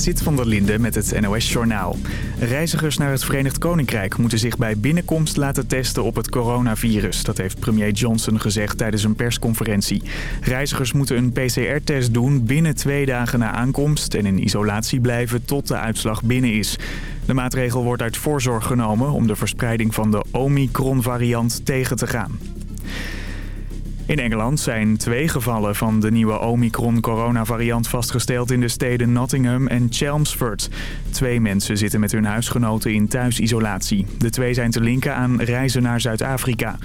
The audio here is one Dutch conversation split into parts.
Zit van der Linde met het NOS-journaal. Reizigers naar het Verenigd Koninkrijk moeten zich bij binnenkomst laten testen op het coronavirus. Dat heeft premier Johnson gezegd tijdens een persconferentie. Reizigers moeten een PCR-test doen binnen twee dagen na aankomst... en in isolatie blijven tot de uitslag binnen is. De maatregel wordt uit voorzorg genomen om de verspreiding van de Omicron-variant tegen te gaan. In Engeland zijn twee gevallen van de nieuwe Omicron-coronavariant vastgesteld in de steden Nottingham en Chelmsford. Twee mensen zitten met hun huisgenoten in thuisisolatie. De twee zijn te linken aan reizen naar Zuid-Afrika.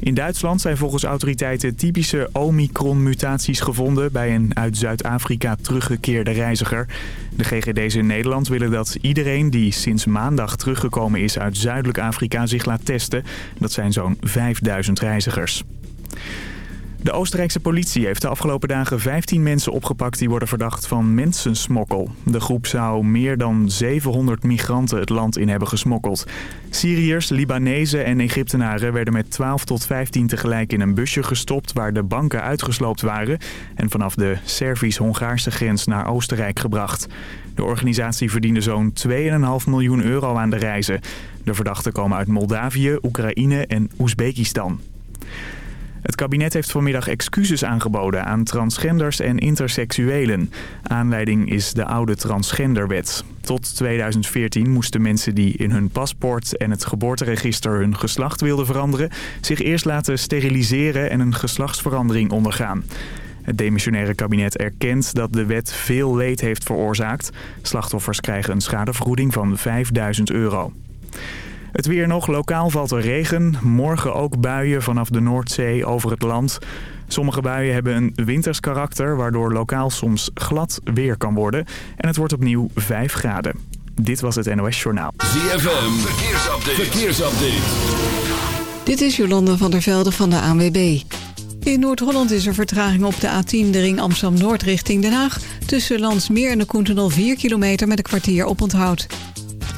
In Duitsland zijn volgens autoriteiten typische Omicron-mutaties gevonden bij een uit Zuid-Afrika teruggekeerde reiziger. De GGD's in Nederland willen dat iedereen die sinds maandag teruggekomen is uit Zuidelijk Afrika zich laat testen. Dat zijn zo'n 5000 reizigers. De Oostenrijkse politie heeft de afgelopen dagen 15 mensen opgepakt die worden verdacht van mensensmokkel. De groep zou meer dan 700 migranten het land in hebben gesmokkeld. Syriërs, Libanezen en Egyptenaren werden met 12 tot 15 tegelijk in een busje gestopt waar de banken uitgesloopt waren en vanaf de Servisch-Hongaarse grens naar Oostenrijk gebracht. De organisatie verdiende zo'n 2,5 miljoen euro aan de reizen. De verdachten komen uit Moldavië, Oekraïne en Oezbekistan. Het kabinet heeft vanmiddag excuses aangeboden aan transgenders en interseksuelen. Aanleiding is de oude transgenderwet. Tot 2014 moesten mensen die in hun paspoort en het geboorteregister hun geslacht wilden veranderen... zich eerst laten steriliseren en een geslachtsverandering ondergaan. Het demissionaire kabinet erkent dat de wet veel leed heeft veroorzaakt. Slachtoffers krijgen een schadevergoeding van 5000 euro. Het weer nog. Lokaal valt er regen. Morgen ook buien vanaf de Noordzee over het land. Sommige buien hebben een winters karakter... waardoor lokaal soms glad weer kan worden. En het wordt opnieuw 5 graden. Dit was het NOS Journaal. ZFM. Verkeersupdate. Verkeersupdate. Dit is Jolanda van der Velde van de ANWB. In Noord-Holland is er vertraging op de A10, de ring Amsterdam-Noord richting Den Haag. Tussen Landsmeer en de Koentenol 4 kilometer met een kwartier op onthoud.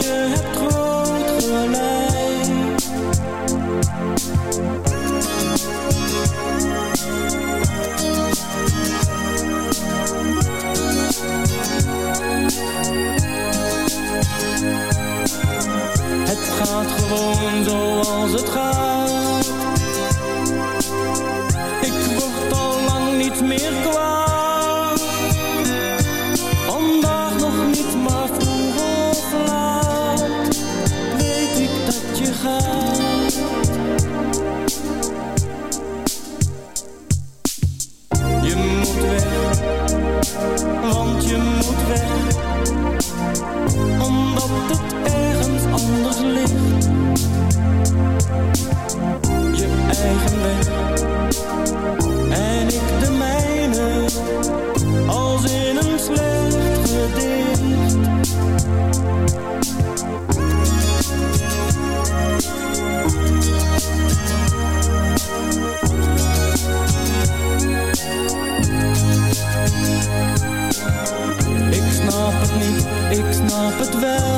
Je hebt gaat gewoon zo, onze gaat. Ik wordt al lang niet meer klaar. snap het wel.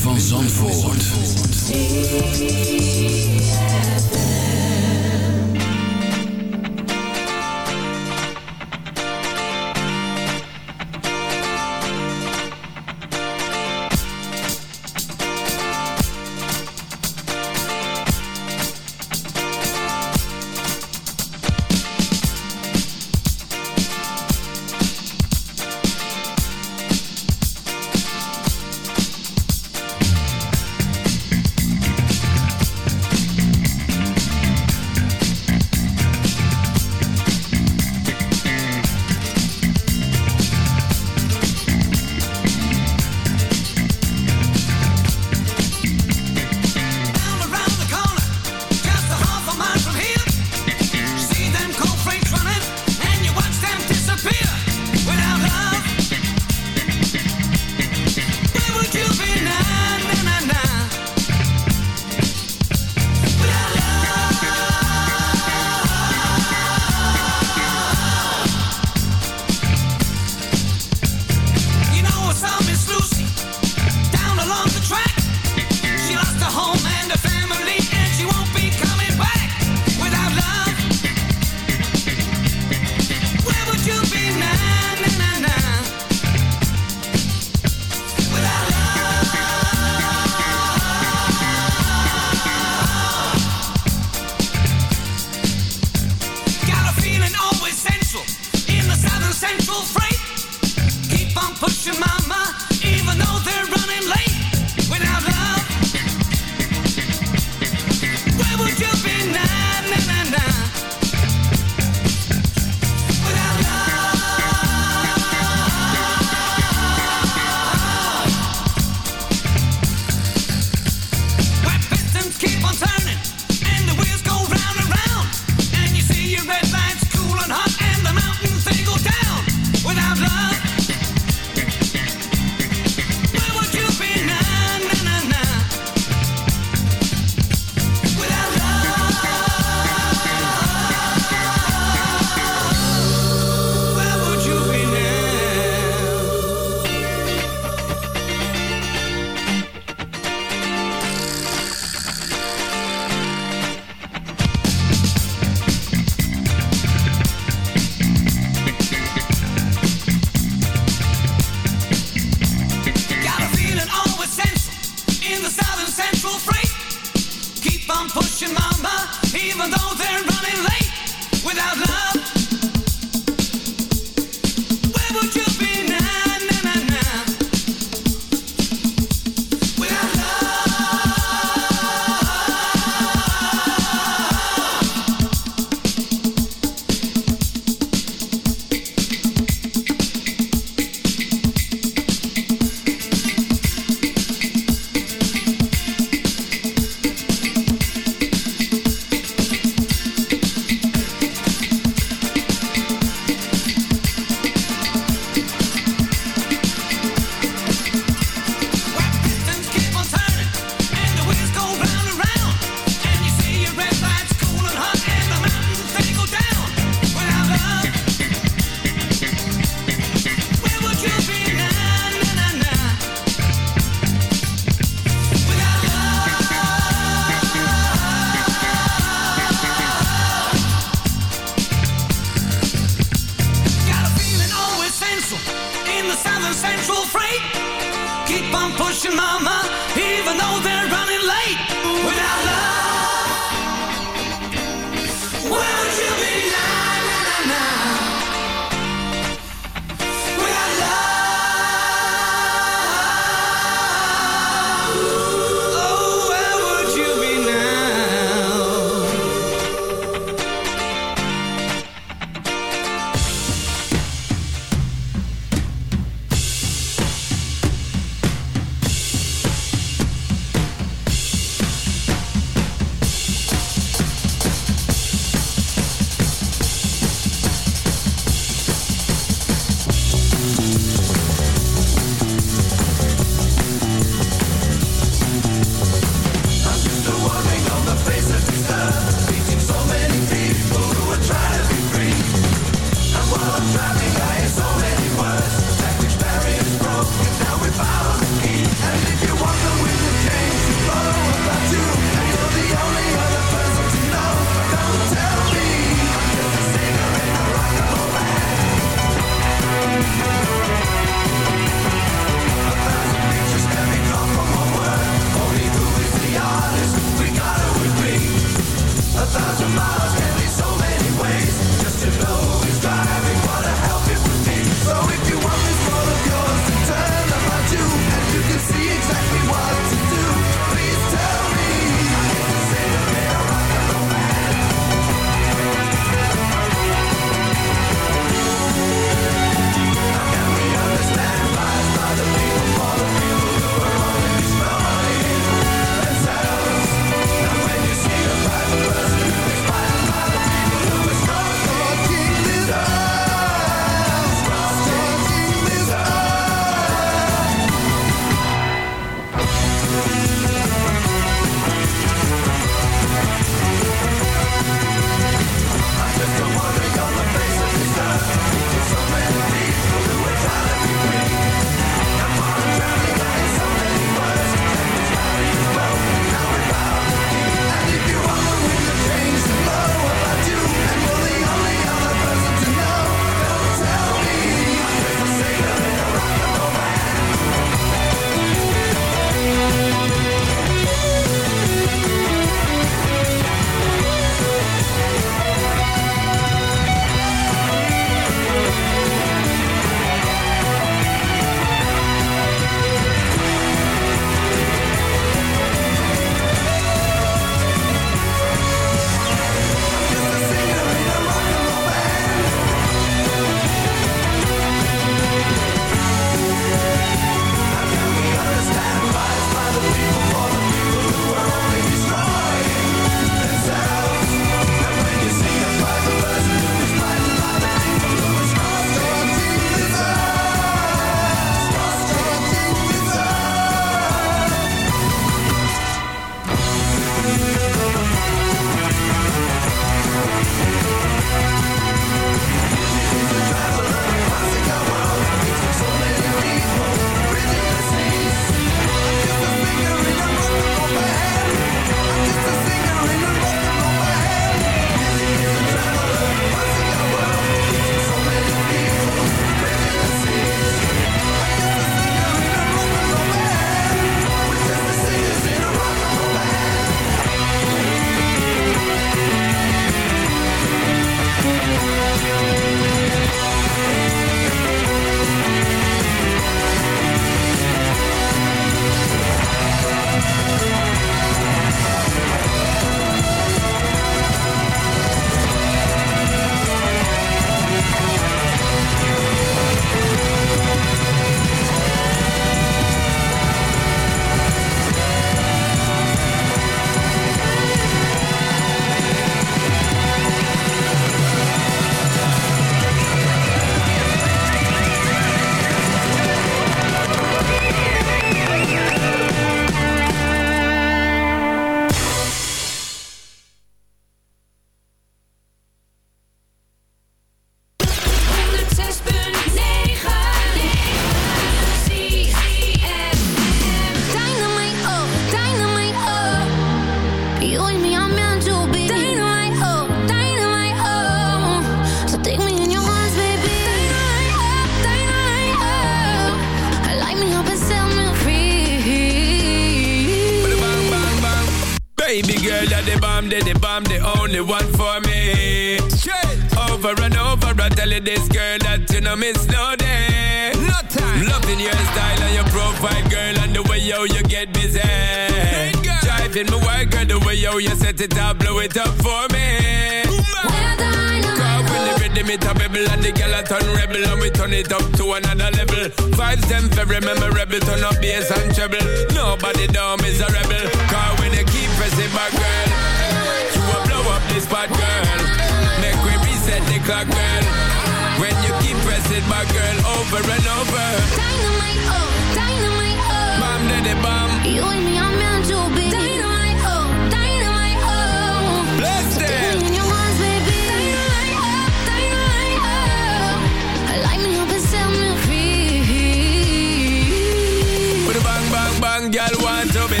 girl want to be.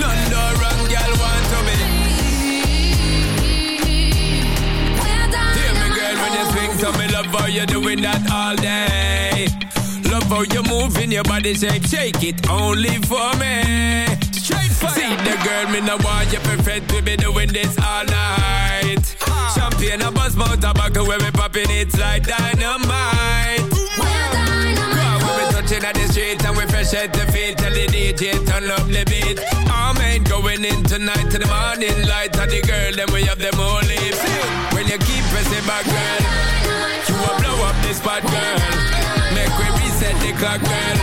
None do wrong, girl want to be. Hear me, girl, when you swing, so me love how you doing that all day. Love how you moving your body shape, shake it only for me. Straight fire. See the girl, me no want you perfect, we be doing this all night. Ah. Champagne, a buzz, mouth, tobacco, where we popping it's like dynamite. At the street and we fresh at the feet. Tell the DJ turn up the beat. All men going in tonight to the morning light. And the girl them we have them all live. When you keep pressing back, girl, you will blow up this spot, girl. Make we reset the clock, girl.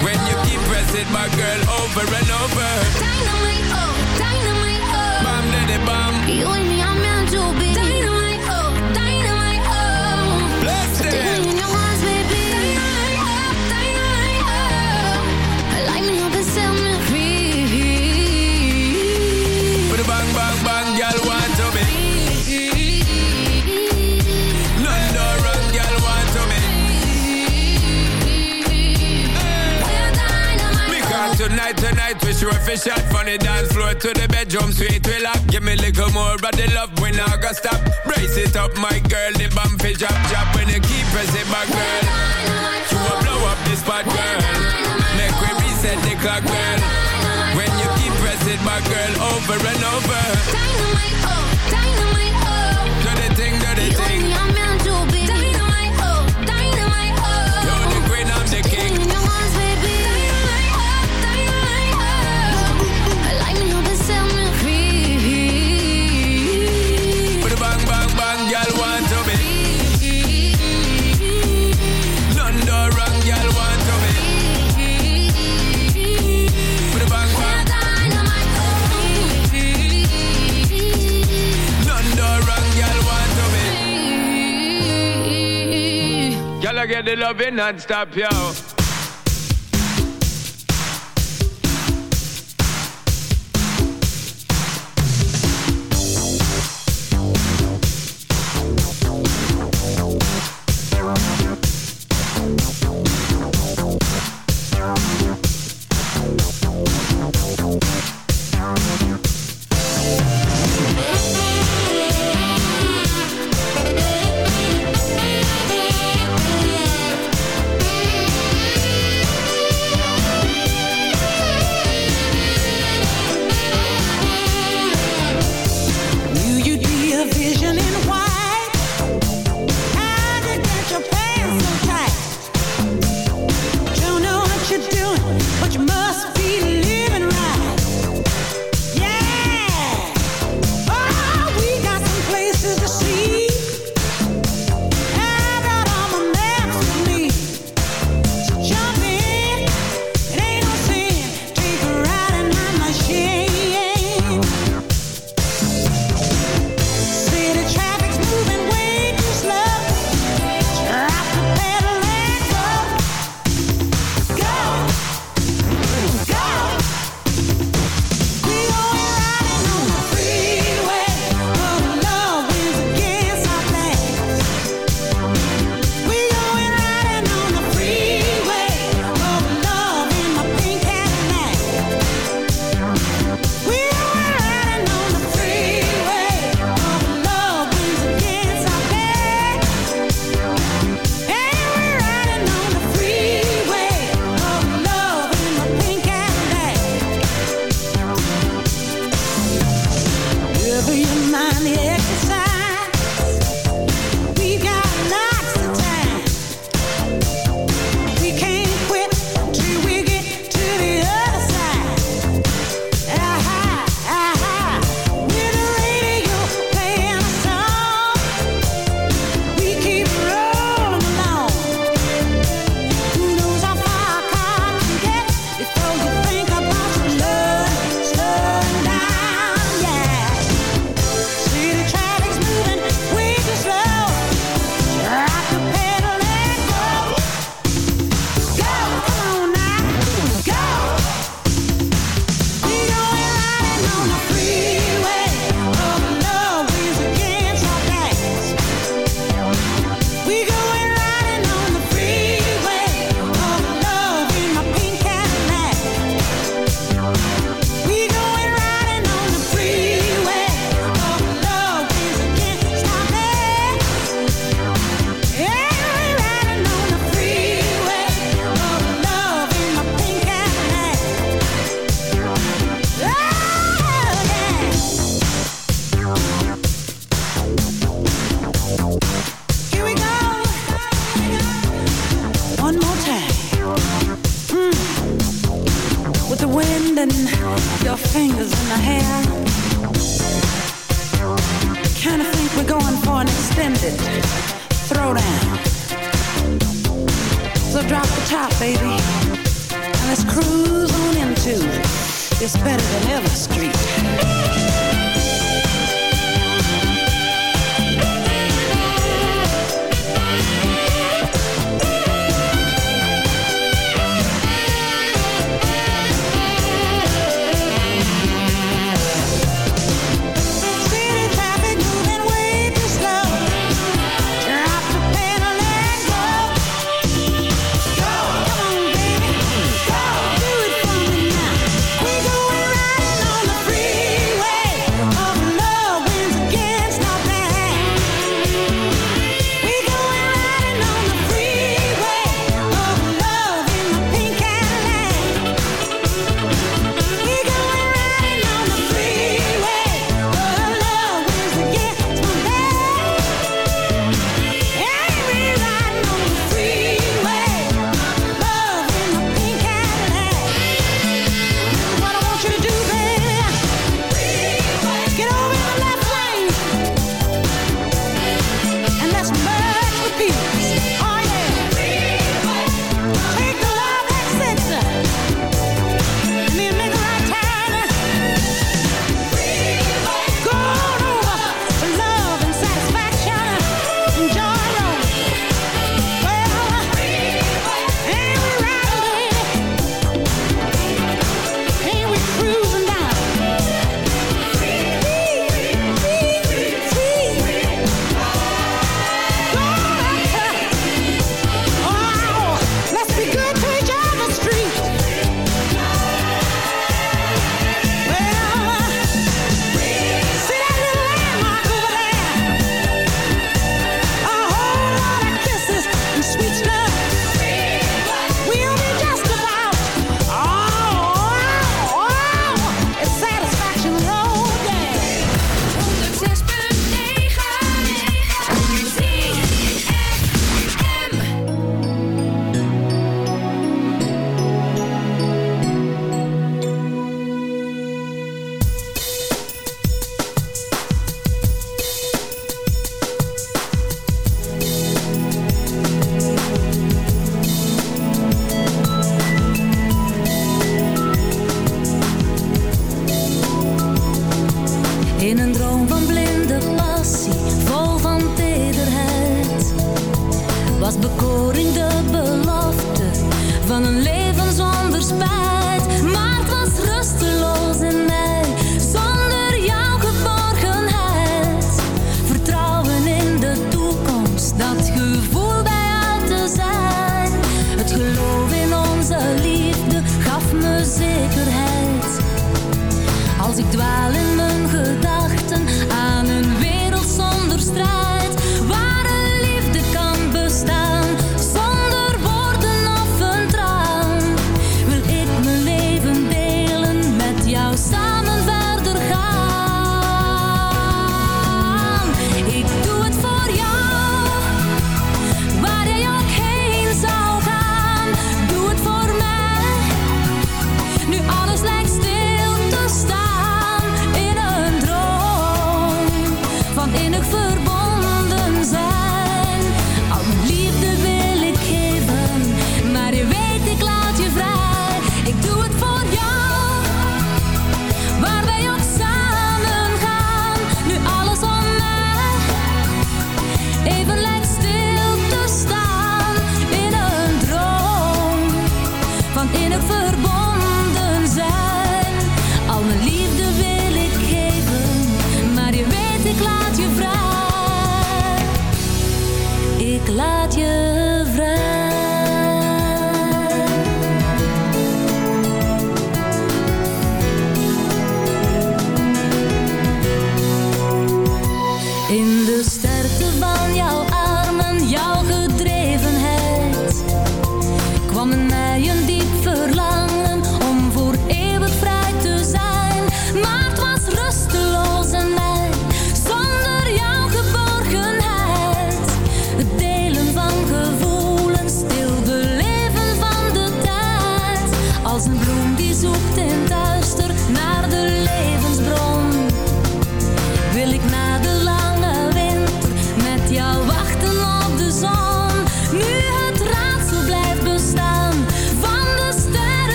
When you keep pressing back, girl, over and over. We sure fish shot from the dance floor to the bedroom sweet We lock, give me a little more of the love when I got stop. Brace it up, my girl, the bump fish drop, drop. When you keep pressing back, girl, you will blow up this spot, girl. Make we reset the clock, girl. When you keep pressing back, girl, over and over. Dynamite, oh, up in non-stop, yo. baby. Now let's cruise on into this better than ever street.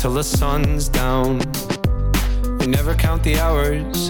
until the sun's down. We never count the hours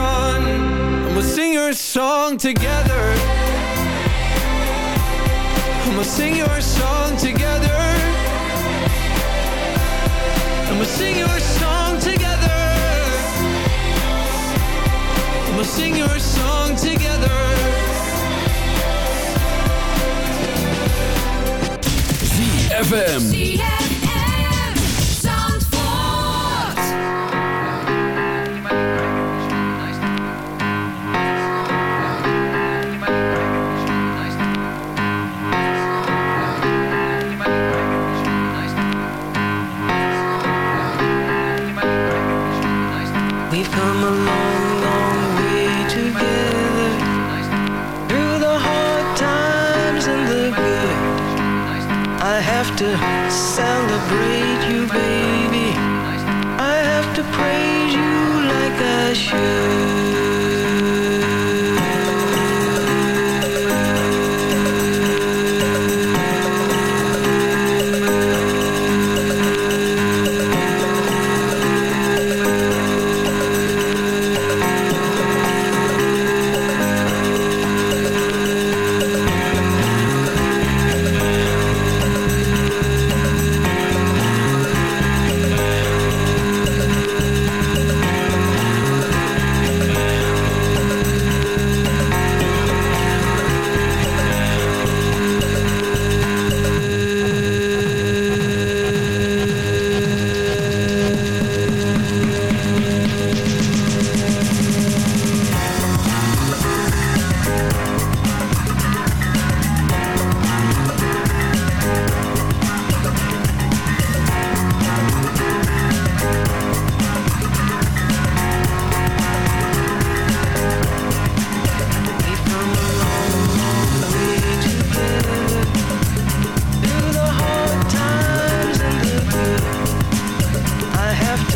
And we'll sing your song together. And we'll sing your song together. And we'll sing your song together. And we'll sing your song together. ZFM.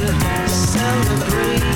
to celebrate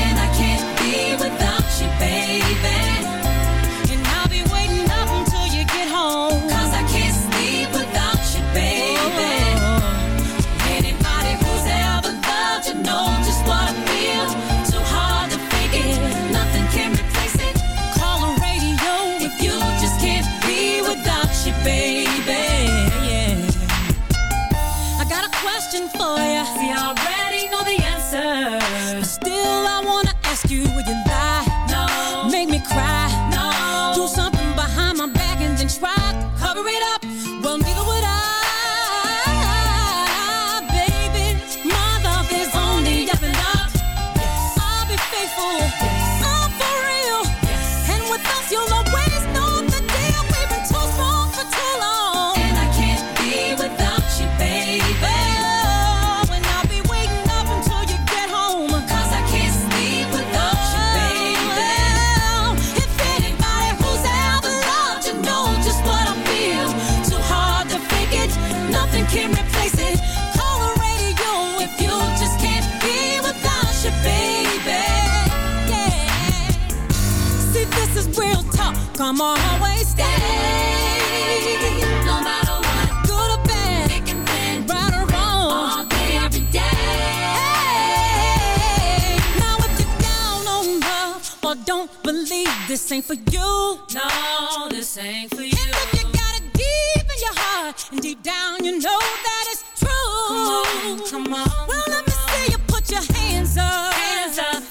te bem. believe this ain't for you. No, this ain't for you. And if you got it deep in your heart, and deep down you know that it's true. Come on, come on. Well, let me see you put your hands up. Hands up.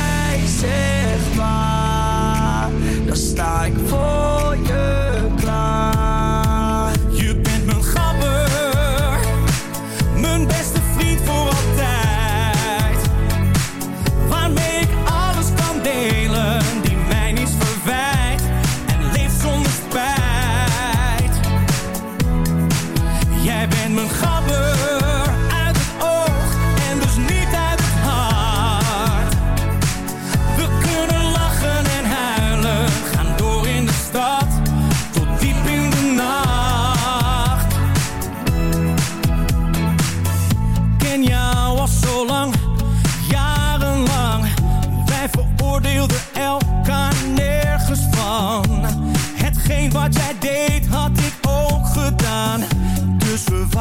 zegt waar, dan sta ik voor